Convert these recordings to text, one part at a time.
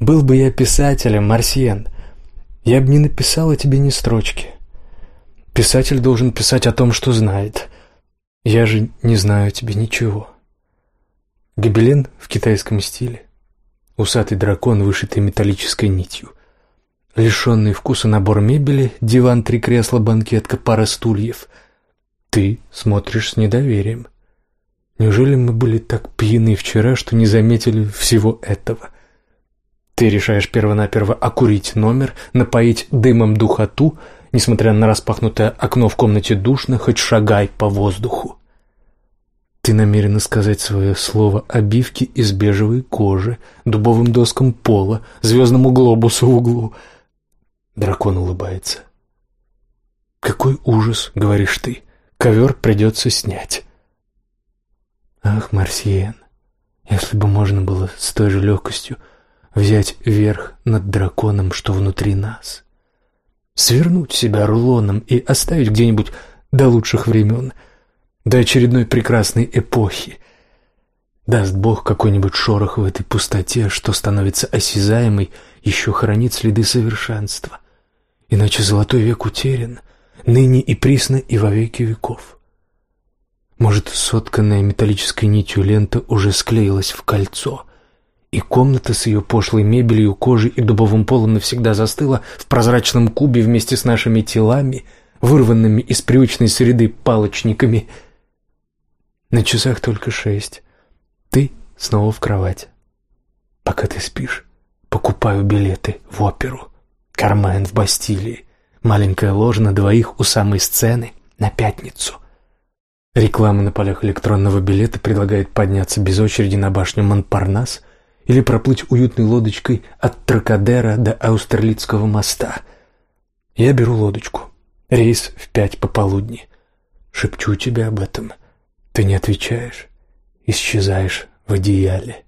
Был бы я писателем, Марсиен, я бы не написала тебе ни строчки. Писатель должен писать о том, что знает. Я же не знаю о тебе ничего. Гобелен в китайском стиле. Усатый дракон, вышитый металлической нитью. Лишенный вкуса набор мебели, диван, три кресла, банкетка, пара стульев. Ты смотришь с недоверием. Неужели мы были так пьяны вчера, что не заметили всего этого? Ты решаешь первонаперво окурить номер, напоить дымом духоту, несмотря на распахнутое окно в комнате душно, хоть шагай по воздуху. Ты намерена сказать свое слово обивке из бежевой кожи, дубовым доскам пола, звездному глобусу в углу. Дракон улыбается. «Какой ужас!» — говоришь ты. «Ковер придется снять». Ах, Марсиен, если бы можно было с той же легкостью взять верх над драконом, что внутри нас, свернуть себя рулоном и оставить где-нибудь до лучших времен, до очередной прекрасной эпохи. Даст Бог какой-нибудь шорох в этой пустоте, что становится осязаемой, еще хранит следы совершенства. Иначе золотой век утерян, ныне и присно и во веки веков. Может, сотканная металлической нитью лента уже склеилась в кольцо, и комната с ее пошлой мебелью, кожей и дубовым полом навсегда застыла в прозрачном кубе вместе с нашими телами, вырванными из привычной среды палочниками. На часах только шесть. Ты снова в кровать. Пока ты спишь, покупаю билеты в оперу. Кармен в Бастилии. Маленькая ложа на двоих у самой сцены на пятницу. Реклама на полях электронного билета предлагает подняться без очереди на башню Монпарнас или проплыть уютной лодочкой от Тракадера до Аустерлицкого моста. Я беру лодочку. Рейс в пять пополудни. Шепчу тебе об этом. Ты не отвечаешь. Исчезаешь в одеяле.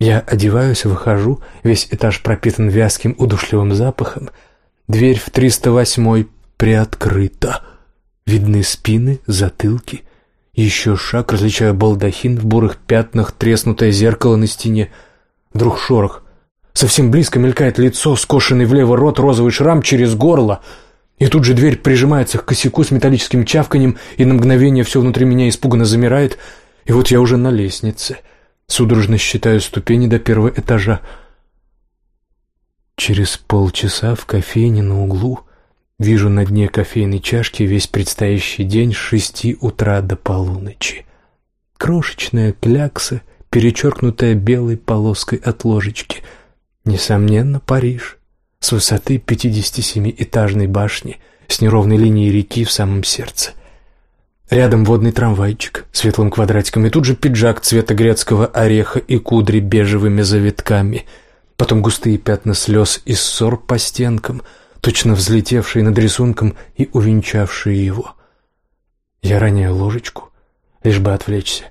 Я одеваюсь, выхожу, весь этаж пропитан вязким удушливым запахом. Дверь в 308 приоткрыта. Видны спины, затылки. Еще шаг, различаю балдахин в бурых пятнах, треснутое зеркало на стене. Вдруг шорох. Совсем близко мелькает лицо, скошенный влево рот, розовый шрам через горло. И тут же дверь прижимается к косяку с металлическим чавканием, и на мгновение все внутри меня испуганно замирает. И вот я уже на лестнице. Судорожно считаю ступени до первого этажа. Через полчаса в кофейне на углу Вижу на дне кофейной чашки весь предстоящий день с шести утра до полуночи. Крошечная клякса, перечеркнутая белой полоской от ложечки. Несомненно, Париж. С высоты 57-этажной башни, с неровной линией реки в самом сердце. Рядом водный трамвайчик, светлым квадратиком, и тут же пиджак цвета грецкого ореха и кудри бежевыми завитками. Потом густые пятна слез и ссор по стенкам — точно взлетевшие над рисунком и увенчавшие его. Я роняю ложечку, лишь бы отвлечься,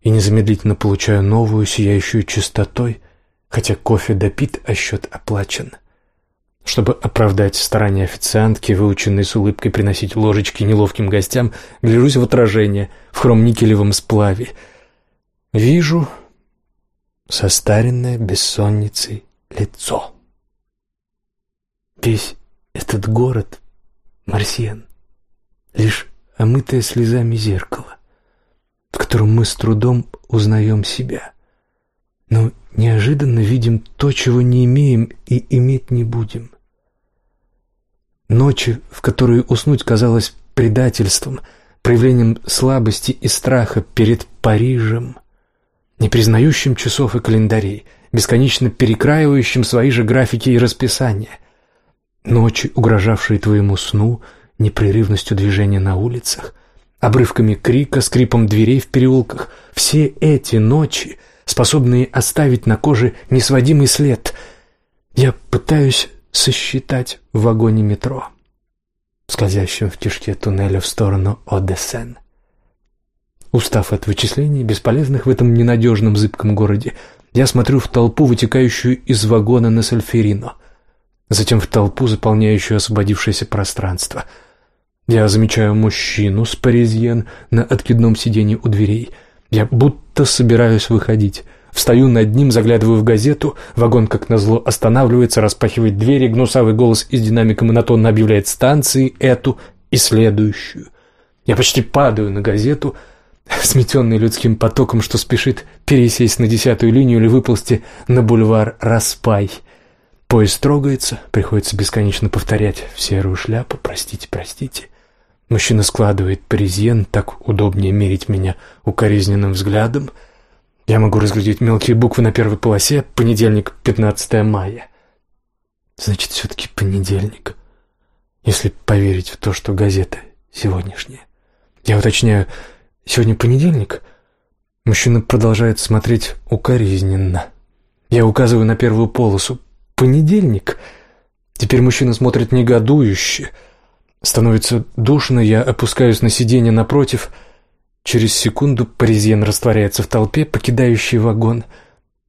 и незамедлительно получаю новую, сияющую чистотой, хотя кофе допит, а счет оплачен. Чтобы оправдать старания официантки, выученной с улыбкой приносить ложечки неловким гостям, гляжусь в отражение в хром-никелевом сплаве. Вижу состаренное бессонницей лицо. Весь этот город, Марсиан, лишь омытое слезами зеркало, котором мы с трудом узнаем себя, но неожиданно видим то, чего не имеем и иметь не будем. Ночи, в которые уснуть казалось предательством, проявлением слабости и страха перед Парижем, не признающим часов и календарей, бесконечно перекраивающим свои же графики и расписания — Ночи, угрожавшие твоему сну, непрерывностью движения на улицах, обрывками крика, скрипом дверей в переулках, все эти ночи, способные оставить на коже несводимый след, я пытаюсь сосчитать в вагоне метро, скользящем в кишке туннеля в сторону Одессен. Устав от вычислений, бесполезных в этом ненадежном зыбком городе, я смотрю в толпу, вытекающую из вагона на Сальферино — затем в толпу, заполняющую освободившееся пространство. Я замечаю мужчину с паризьен на откидном сиденье у дверей. Я будто собираюсь выходить, Встаю над ним, заглядываю в газету, вагон, как назло, останавливается, распахивает двери, гнусавый голос из динамика монотонно объявляет станции эту и следующую. Я почти падаю на газету, сметенный людским потоком, что спешит пересесть на десятую линию или выползти на бульвар Распай. Поезд трогается, приходится бесконечно повторять в серую шляпу «Простите, простите». Мужчина складывает паризьен, так удобнее мерить меня укоризненным взглядом. Я могу разглядеть мелкие буквы на первой полосе «Понедельник, 15 мая». Значит, все-таки понедельник, если поверить в то, что газета сегодняшняя. Я уточняю, сегодня понедельник? Мужчина продолжает смотреть укоризненно. Я указываю на первую полосу. Понедельник? Теперь мужчина смотрит негодующе. Становится душно, я опускаюсь на сиденье напротив. Через секунду паризьен растворяется в толпе, покидающей вагон.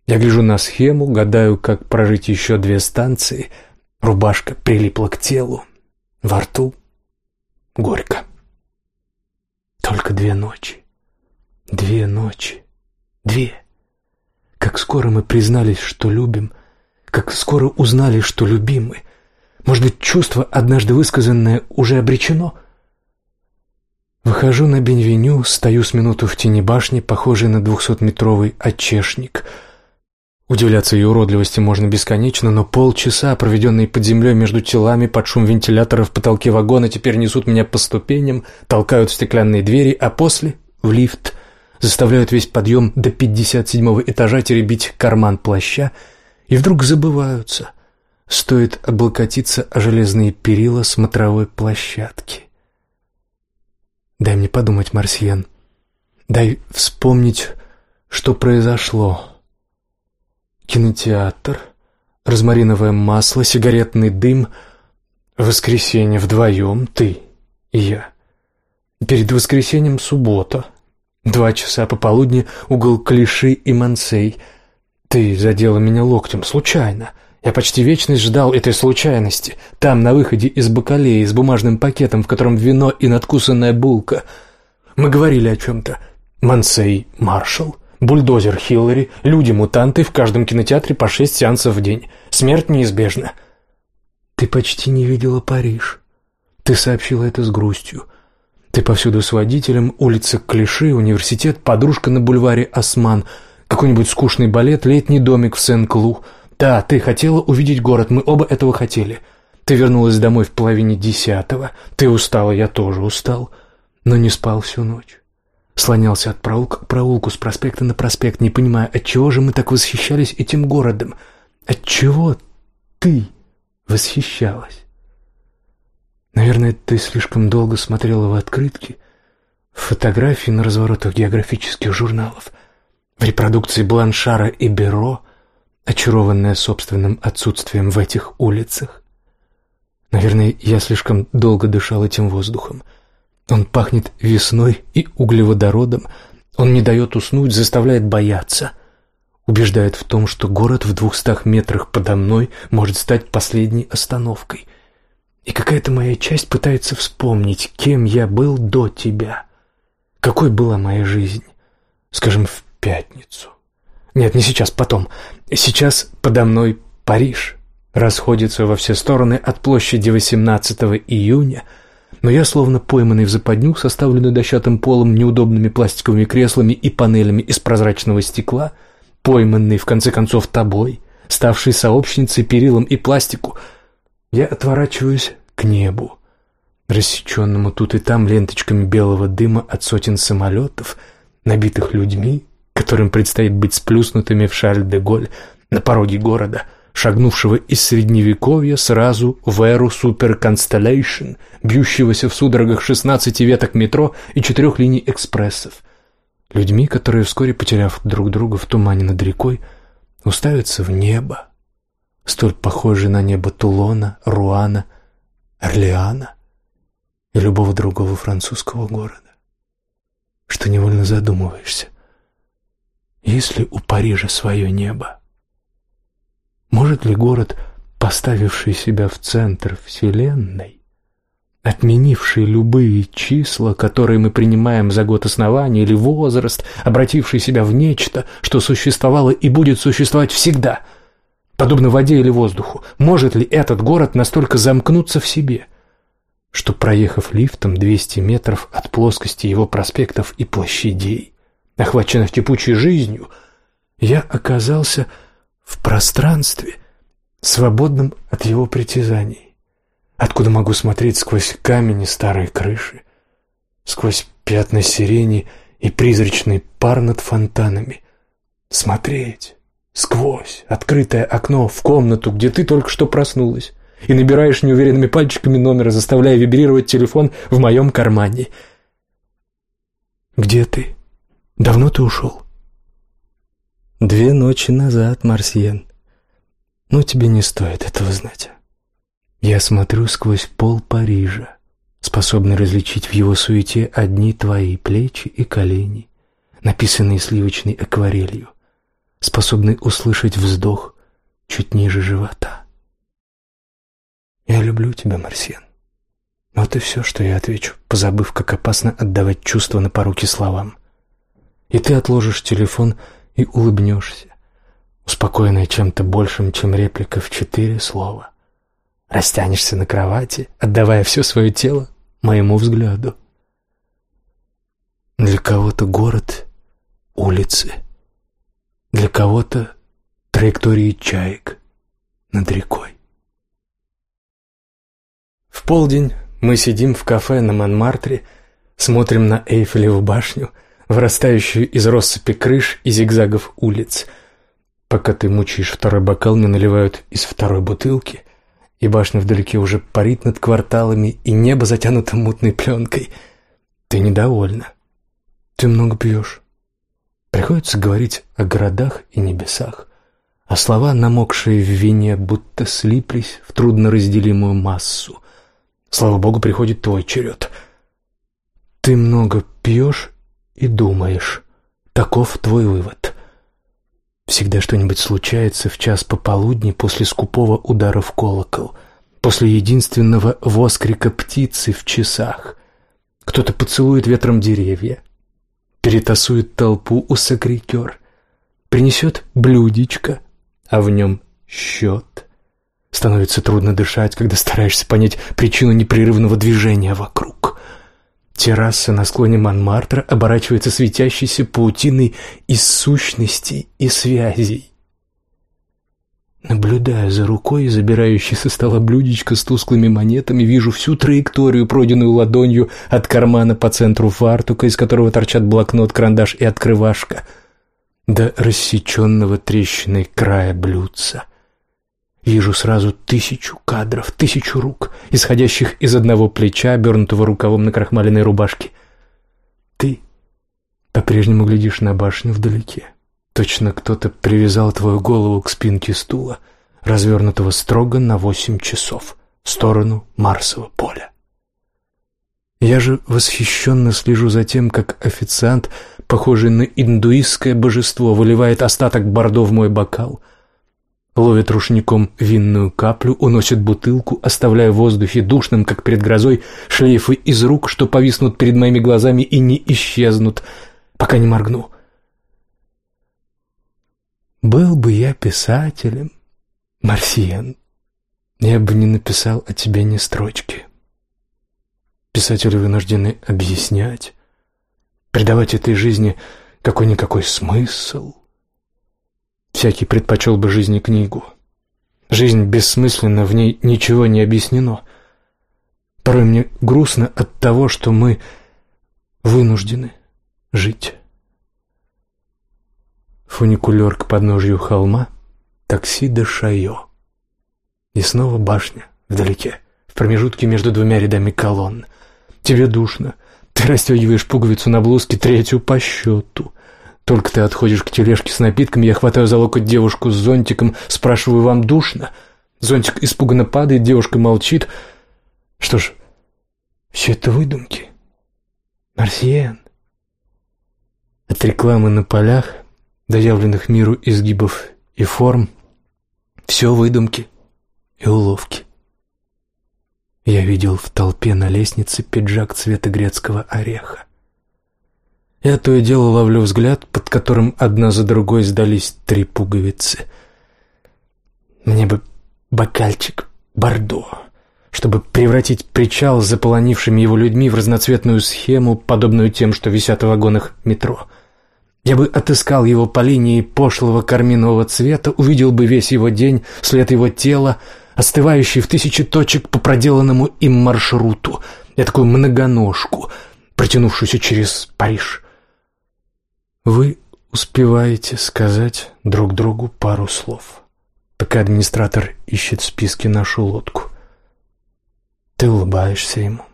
Я гляжу на схему, гадаю, как прожить еще две станции. Рубашка прилипла к телу. Во рту горько. Только две ночи. Две ночи. Две. Как скоро мы признались, что любим, как скоро узнали, что любимы. Может быть, чувство, однажды высказанное, уже обречено? Выхожу на Бенвеню, стою с минуту в тени башни, похожей на двухсотметровый очешник — Удивляться ее уродливости можно бесконечно, но полчаса, проведенные под землей между телами, под шум вентилятора в потолке вагона, теперь несут меня по ступеням, толкают в стеклянные двери, а после — в лифт, заставляют весь подъем до 57-го этажа теребить карман плаща, и вдруг забываются. Стоит облокотиться о железные перила смотровой площадки. Дай мне подумать, Марсиан. Дай вспомнить, что произошло кинотеатр, розмариновое масло, сигаретный дым. Воскресенье вдвоем, ты и я. Перед воскресеньем суббота. Два часа пополудни угол Клиши и Мансей. Ты задела меня локтем, случайно. Я почти вечность ждал этой случайности. Там, на выходе из бакалеи, с бумажным пакетом, в котором вино и надкусанная булка. Мы говорили о чем-то. Мансей, маршал. Бульдозер Хиллари, люди-мутанты, в каждом кинотеатре по шесть сеансов в день. Смерть неизбежна. Ты почти не видела Париж. Ты сообщила это с грустью. Ты повсюду с водителем, улица Клиши, университет, подружка на бульваре Осман, какой-нибудь скучный балет, летний домик в Сен-Клу. Да, ты хотела увидеть город, мы оба этого хотели. Ты вернулась домой в половине десятого. Ты устала, я тоже устал, но не спал всю ночь. Слонялся от проулка к проулку, с проспекта на проспект, не понимая, отчего же мы так восхищались этим городом. Отчего ты восхищалась? Наверное, ты слишком долго смотрела в открытки, в фотографии на разворотах географических журналов, в репродукции Бланшара и Беро, очарованная собственным отсутствием в этих улицах. Наверное, я слишком долго дышал этим воздухом — он пахнет весной и углеводородом. Он не дает уснуть, заставляет бояться. Убеждает в том, что город в двухстах метрах подо мной может стать последней остановкой. И какая-то моя часть пытается вспомнить, кем я был до тебя. Какой была моя жизнь, скажем, в пятницу. Нет, не сейчас, потом. Сейчас подо мной Париж. Расходится во все стороны от площади 18 июня – но я, словно пойманный в западню, составленную дощатым полом, неудобными пластиковыми креслами и панелями из прозрачного стекла, пойманный, в конце концов, тобой, ставший сообщницей перилам и пластику, я отворачиваюсь к небу, рассеченному тут и там ленточками белого дыма от сотен самолетов, набитых людьми, которым предстоит быть сплюснутыми в Шарль-де-Голь на пороге города — шагнувшего из средневековья сразу в эру Супер Constellation, бьющегося в судорогах шестнадцати веток метро и четырех линий экспрессов. Людьми, которые, вскоре потеряв друг друга в тумане над рекой, уставятся в небо, столь похожее на небо Тулона, Руана, Орлеана и любого другого французского города, что невольно задумываешься, есть ли у Парижа свое небо? Может ли город, поставивший себя в центр Вселенной, отменивший любые числа, которые мы принимаем за год основания или возраст, обративший себя в нечто, что существовало и будет существовать всегда, подобно воде или воздуху, может ли этот город настолько замкнуться в себе, что, проехав лифтом 200 метров от плоскости его проспектов и площадей, охваченных текучей жизнью, я оказался в пространстве, свободном от его притязаний? Откуда могу смотреть сквозь камень и старые крыши, сквозь пятна сирени и призрачный пар над фонтанами? Смотреть сквозь открытое окно в комнату, где ты только что проснулась, и набираешь неуверенными пальчиками номера, заставляя вибрировать телефон в моем кармане. «Где ты? Давно ты ушел?» «Две ночи назад, Марсиен. Но тебе не стоит этого знать». Я смотрю сквозь пол Парижа, способный различить в его суете одни твои плечи и колени, написанные сливочной акварелью, способный услышать вздох чуть ниже живота. Я люблю тебя, Марсиан. Вот и все, что я отвечу, позабыв, как опасно отдавать чувства на поруки словам. И ты отложишь телефон и улыбнешься, успокоенная чем-то большим, чем реплика в четыре слова — растянешься на кровати, отдавая все свое тело моему взгляду. Для кого-то город — улицы, для кого-то — траектории чаек над рекой. В полдень мы сидим в кафе на Монмартре, смотрим на Эйфелеву башню, вырастающую из россыпи крыш и зигзагов улиц. Пока ты мучаешь второй бокал, мне наливают из второй бутылки и башня вдалеке уже парит над кварталами, и небо затянуто мутной пленкой. Ты недовольна. Ты много пьешь. Приходится говорить о городах и небесах, а слова, намокшие в вине, будто слиплись в трудноразделимую массу. Слава богу, приходит твой черед. Ты много пьешь и думаешь. Таков твой вывод. Всегда что-нибудь случается в час пополудни после скупого удара в колокол, после единственного воскрика птицы в часах. Кто-то поцелует ветром деревья, перетасует толпу у сокрикер, принесет блюдечко, а в нем счет. Становится трудно дышать, когда стараешься понять причину непрерывного движения вокруг. Терраса на склоне Монмартра оборачивается светящейся паутиной из сущностей и связей. Наблюдая за рукой, забирающей со стола блюдечко с тусклыми монетами, вижу всю траекторию, пройденную ладонью от кармана по центру фартука, из которого торчат блокнот, карандаш и открывашка, до рассеченного трещиной края блюдца. Вижу сразу тысячу кадров, тысячу рук, исходящих из одного плеча, обернутого рукавом на крахмаленной рубашке. Ты по-прежнему глядишь на башню вдалеке. Точно кто-то привязал твою голову к спинке стула, развернутого строго на восемь часов, в сторону Марсового поля. Я же восхищенно слежу за тем, как официант, похожий на индуистское божество, выливает остаток бордо в мой бокал — ловит рушником винную каплю, уносит бутылку, оставляя в воздухе душным, как перед грозой, шлейфы из рук, что повиснут перед моими глазами и не исчезнут, пока не моргну. Был бы я писателем, Марсиан, я бы не написал о тебе ни строчки. Писатели вынуждены объяснять, придавать этой жизни какой-никакой смысл, Всякий предпочел бы жизни книгу. Жизнь бессмысленна, в ней ничего не объяснено. Порой мне грустно от того, что мы вынуждены жить. Фуникулер к подножью холма, такси до Шайо. И снова башня вдалеке, в промежутке между двумя рядами колонн. Тебе душно. Ты расстегиваешь пуговицу на блузке, третью по счету. Только ты отходишь к тележке с напитками, я хватаю за локоть девушку с зонтиком, спрашиваю, вам душно? Зонтик испуганно падает, девушка молчит. Что ж, все это выдумки. Марсиен. От рекламы на полях, доявленных миру изгибов и форм, все выдумки и уловки. Я видел в толпе на лестнице пиджак цвета грецкого ореха. Я то и дело ловлю взгляд, под которым одна за другой сдались три пуговицы. Мне бы бокальчик бордо, чтобы превратить причал с заполонившими его людьми в разноцветную схему, подобную тем, что висят в вагонах метро. Я бы отыскал его по линии пошлого карминового цвета, увидел бы весь его день, след его тела, остывающий в тысячи точек по проделанному им маршруту, я такую многоножку, протянувшуюся через Париж. Вы успеваете сказать друг другу пару слов, пока администратор ищет в списке нашу лодку. Ты улыбаешься ему.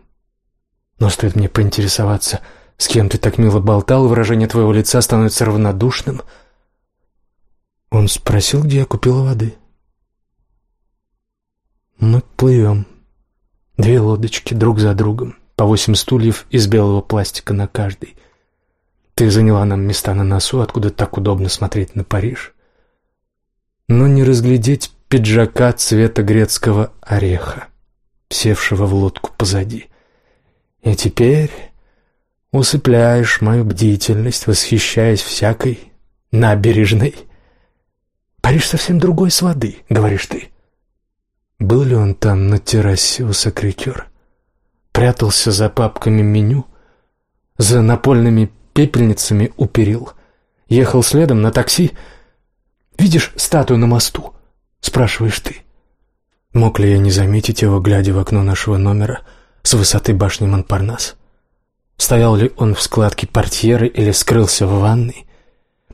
Но стоит мне поинтересоваться, с кем ты так мило болтал, выражение твоего лица становится равнодушным. Он спросил, где я купила воды. Мы плывем. Две лодочки друг за другом, по восемь стульев из белого пластика на каждой. Ты заняла нам места на носу, откуда так удобно смотреть на Париж. Но не разглядеть пиджака цвета грецкого ореха, севшего в лодку позади. И теперь усыпляешь мою бдительность, восхищаясь всякой набережной. Париж совсем другой с воды, говоришь ты. Был ли он там на террасе у Сакрикер? Прятался за папками меню, за напольными пепельницами у. Ехал следом на такси. «Видишь статую на мосту?» — спрашиваешь ты. Мог ли я не заметить его, глядя в окно нашего номера с высоты башни Монпарнас? Стоял ли он в складке портьеры или скрылся в ванной?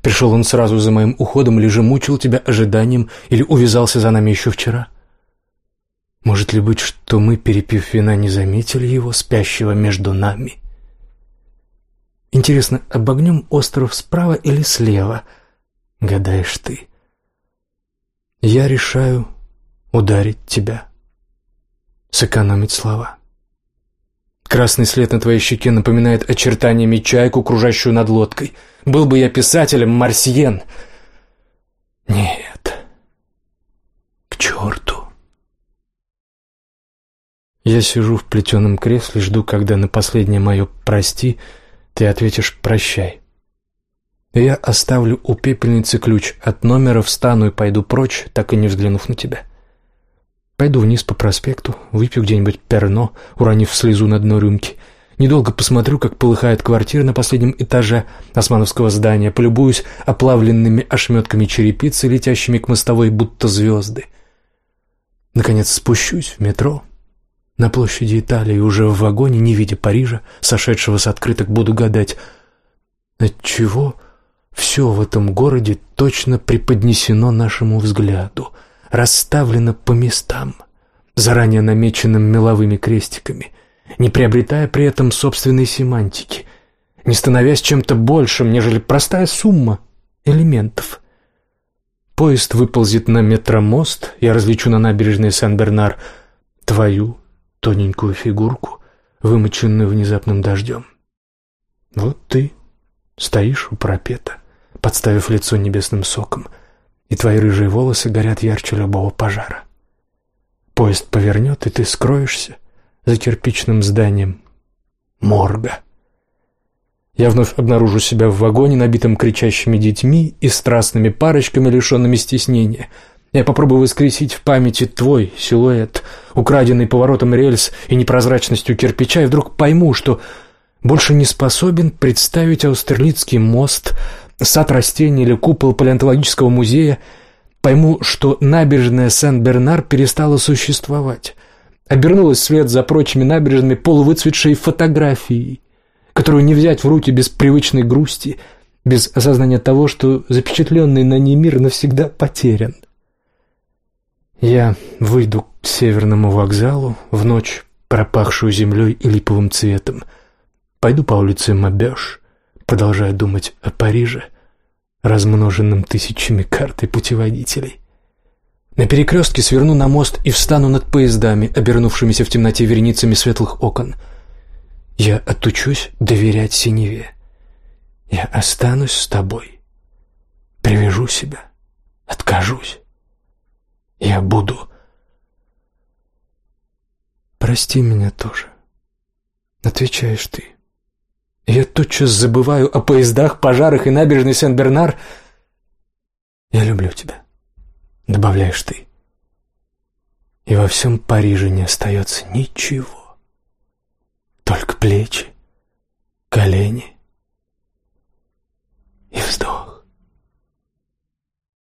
Пришел он сразу за моим уходом или же мучил тебя ожиданием или увязался за нами еще вчера? Может ли быть, что мы, перепив вина, не заметили его, спящего между нами? Интересно, обогнем остров справа или слева? Гадаешь ты. Я решаю ударить тебя. Сэкономить слова. Красный след на твоей щеке напоминает очертаниями чайку, кружащую над лодкой. Был бы я писателем, марсиен. Нет. К черту. Я сижу в плетеном кресле, жду, когда на последнее мое «прости» ты ответишь «прощай». Я оставлю у пепельницы ключ от номера, встану и пойду прочь, так и не взглянув на тебя. Пойду вниз по проспекту, выпью где-нибудь перно, уронив слезу на дно рюмки. Недолго посмотрю, как полыхает квартира на последнем этаже османовского здания, полюбуюсь оплавленными ошметками черепицы, летящими к мостовой, будто звезды. Наконец спущусь в метро, на площади Италии, уже в вагоне, не видя Парижа, сошедшего с открыток, буду гадать, отчего все в этом городе точно преподнесено нашему взгляду, расставлено по местам, заранее намеченным меловыми крестиками, не приобретая при этом собственной семантики, не становясь чем-то большим, нежели простая сумма элементов. Поезд выползет на метромост, я различу на набережной Сен-Бернар твою тоненькую фигурку, вымоченную внезапным дождем. Вот ты стоишь у пропета, подставив лицо небесным соком, и твои рыжие волосы горят ярче любого пожара. Поезд повернет, и ты скроешься за кирпичным зданием морга. Я вновь обнаружу себя в вагоне, набитом кричащими детьми и страстными парочками, лишенными стеснения — я попробую воскресить в памяти твой силуэт, украденный поворотом рельс и непрозрачностью кирпича, и вдруг пойму, что больше не способен представить Аустерлицкий мост, сад растений или купол палеонтологического музея, пойму, что набережная Сен-Бернар перестала существовать, обернулась вслед за прочими набережными полувыцветшей фотографией, которую не взять в руки без привычной грусти, без осознания того, что запечатленный на ней мир навсегда потерян. Я выйду к северному вокзалу в ночь, пропахшую землей и липовым цветом. Пойду по улице Мабеш, продолжая думать о Париже, размноженном тысячами карт и путеводителей. На перекрестке сверну на мост и встану над поездами, обернувшимися в темноте вереницами светлых окон. Я отучусь доверять синеве. Я останусь с тобой. Привяжу себя. Откажусь. Я буду. Прости меня тоже. Отвечаешь ты. Я тотчас забываю о поездах, пожарах и набережной Сен-Бернар. Я люблю тебя. Добавляешь ты. И во всем Париже не остается ничего. Только плечи, колени и вздох.